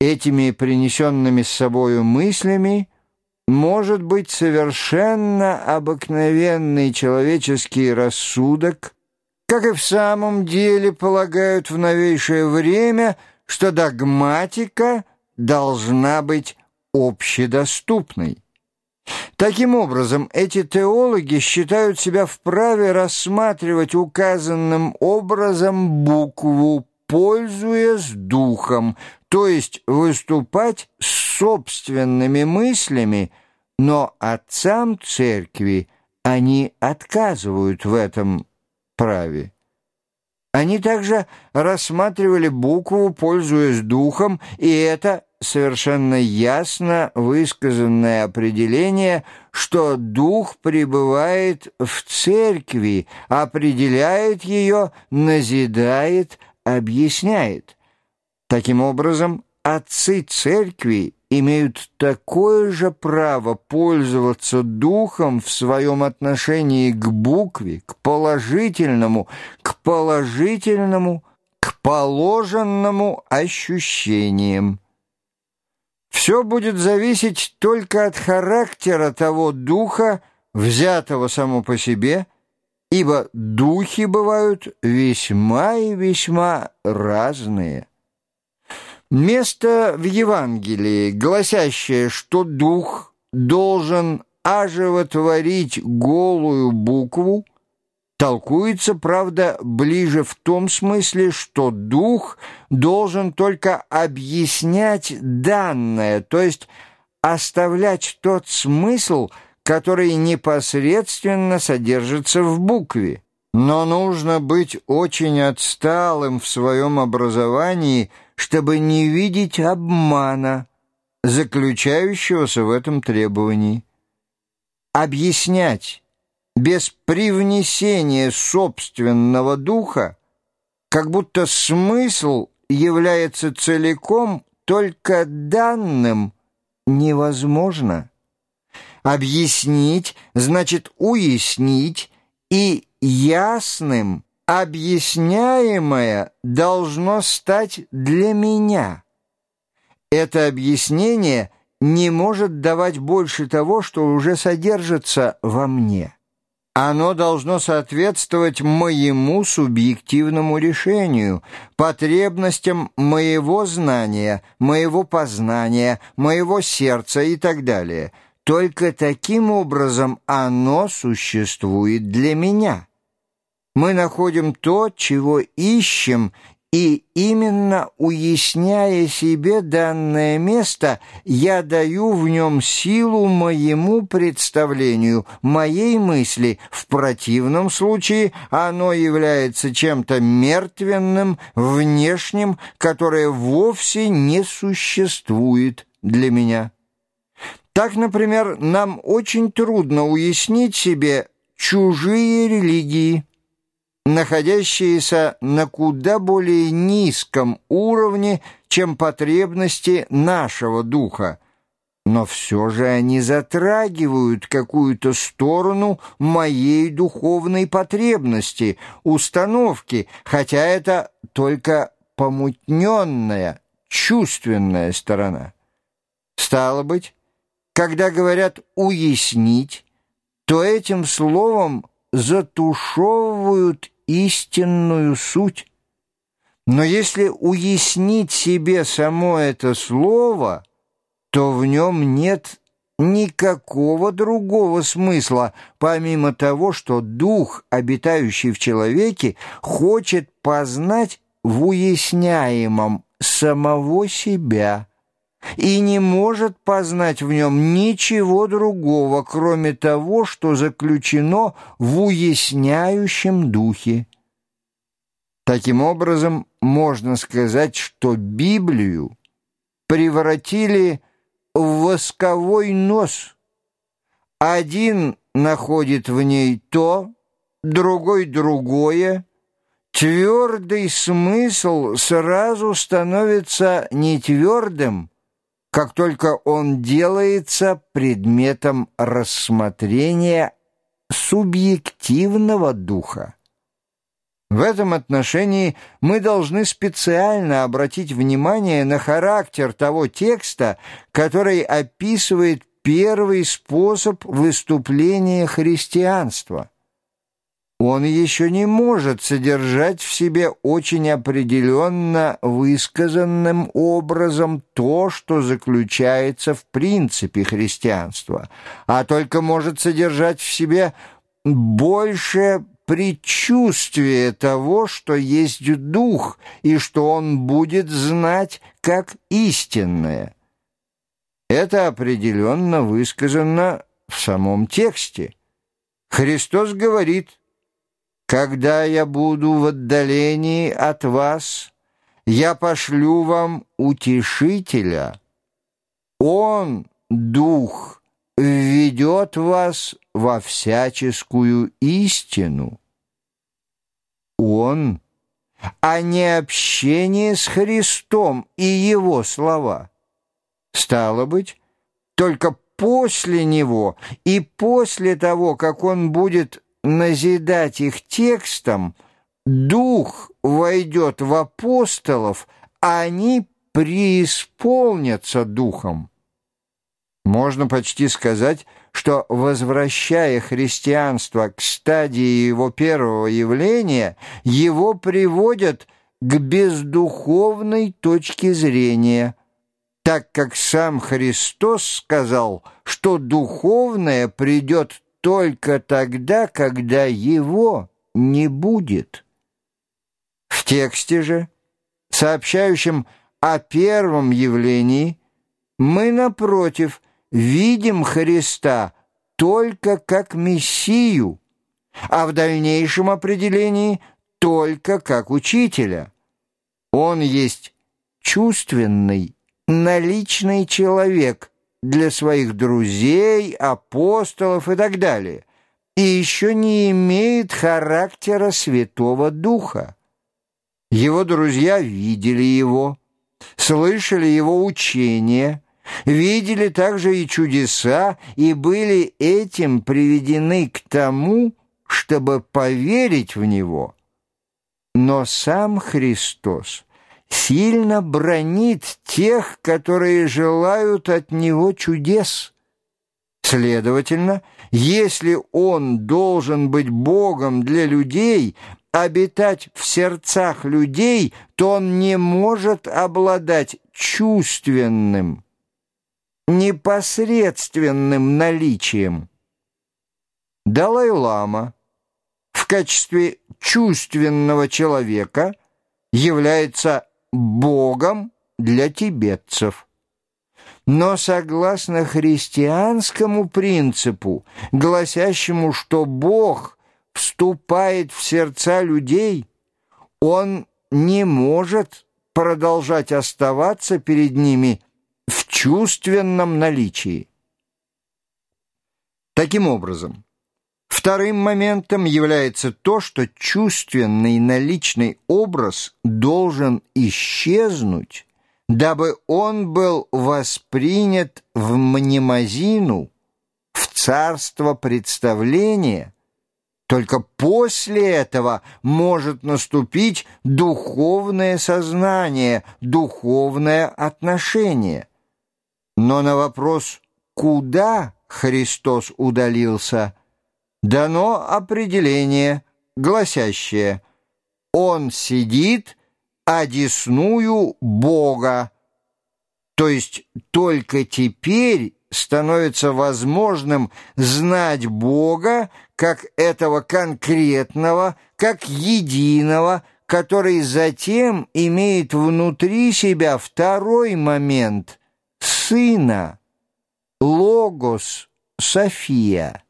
этими принесенными с собою мыслями может быть совершенно обыкновенный человеческий рассудок, как и в самом деле полагают в новейшее время, что догматика должна быть общедоступной. Таким образом, эти теологи считают себя вправе рассматривать указанным образом букву, пользуясь духом, то есть выступать с собственными мыслями, но отцам церкви они отказывают в этом праве. Они также рассматривали букву, пользуясь духом, и это совершенно ясно высказанное определение, что дух пребывает в церкви, определяет ее, назидает, объясняет. Таким образом, отцы церкви имеют такое же право пользоваться духом в своем отношении к букве, к положительному, к положительному, к положенному ощущениям. Все будет зависеть только от характера того духа, взятого само по себе, ибо духи бывают весьма и весьма разные. Место в Евангелии, гласящее, что дух должен оживотворить голую букву, толкуется, правда, ближе в том смысле, что дух должен только объяснять данное, то есть оставлять тот смысл, который непосредственно содержится в букве. Но нужно быть очень отсталым в своем образовании, чтобы не видеть обмана, заключающегося в этом требовании. Объяснять без привнесения собственного духа, как будто смысл является целиком только данным, невозможно. Объяснить значит уяснить, и ясным объясняемое должно стать для меня. Это объяснение не может давать больше того, что уже содержится во мне. Оно должно соответствовать моему субъективному решению, потребностям моего знания, моего познания, моего сердца и так далее. Только таким образом оно существует для меня. Мы находим то, чего ищем, и именно уясняя себе данное место, я даю в нем силу моему представлению, моей мысли. В противном случае оно является чем-то мертвенным, внешним, которое вовсе не существует для меня. Так, например, нам очень трудно уяснить себе чужие религии, находящиеся на куда более низком уровне, чем потребности нашего духа. Но все же они затрагивают какую-то сторону моей духовной потребности, установки, хотя это только помутненная, чувственная сторона. Стало быть, когда говорят «уяснить», то этим словом затушевывают истинную суть. Но если уяснить себе само это слово, то в нем нет никакого другого смысла, помимо того, что дух, обитающий в человеке, хочет познать в уясняемом самого себя и не может познать в нем ничего другого, кроме того, что заключено в уясняющем духе. Таким образом, можно сказать, что Библию превратили в восковой нос. Один находит в ней то, другой — другое, Твердый смысл сразу становится не твердым, как только он делается предметом рассмотрения субъективного духа. В этом отношении мы должны специально обратить внимание на характер того текста, который описывает первый способ выступления христианства. Он еще не может содержать в себе очень определенно высказанным образом то, что заключается в принципе христианства, а только может содержать в себе больше предчувствие того, что есть дух, и что он будет знать как истинное. Это определенно высказано в самом тексте. Христос говорит, «Когда я буду в отдалении от вас, я пошлю вам утешителя. Он, Дух, введет вас во всяческую истину. Он, а не общение с Христом и Его слова. Стало быть, только после Него и после того, как Он будет назидать их текстом, Дух войдет в апостолов, а они преисполнятся Духом. Можно почти сказать, что, возвращая христианство к стадии его первого явления, его приводят к бездуховной точке зрения, так как сам Христос сказал, что духовное придет только тогда, когда его не будет. В тексте же, сообщающем о первом явлении, мы, напротив, видим Христа только как Мессию, а в дальнейшем определении только как Учителя. Он есть чувственный, наличный человек для своих друзей, апостолов и так далее, и еще не имеет характера Святого Духа. Его друзья видели его, слышали его учение – видели также и чудеса, и были этим приведены к тому, чтобы поверить в Него. Но сам Христос сильно бронит тех, которые желают от Него чудес. Следовательно, если Он должен быть Богом для людей, обитать в сердцах людей, то Он не может обладать чувственным, непосредственным наличием. Далай-лама в качестве чувственного человека является Богом для тибетцев. Но согласно христианскому принципу, гласящему, что Бог вступает в сердца людей, Он не может продолжать оставаться перед ними в чувственном наличии. Таким образом, вторым моментом является то, что чувственный наличный образ должен исчезнуть, дабы он был воспринят в мнемозину, в царство представления, только после этого может наступить духовное сознание, духовное отношение. Но на вопрос «Куда?» Христос удалился, дано определение, гласящее «Он сидит, одесную Бога». То есть только теперь становится возможным знать Бога как этого конкретного, как единого, который затем имеет внутри себя второй момент – Сына, Логос, София.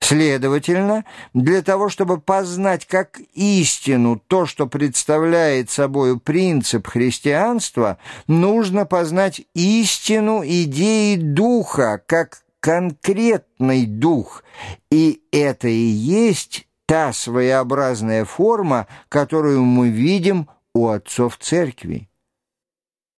Следовательно, для того, чтобы познать как истину то, что представляет собой принцип христианства, нужно познать истину идеи Духа, как конкретный Дух, и это и есть та своеобразная форма, которую мы видим у отцов Церкви.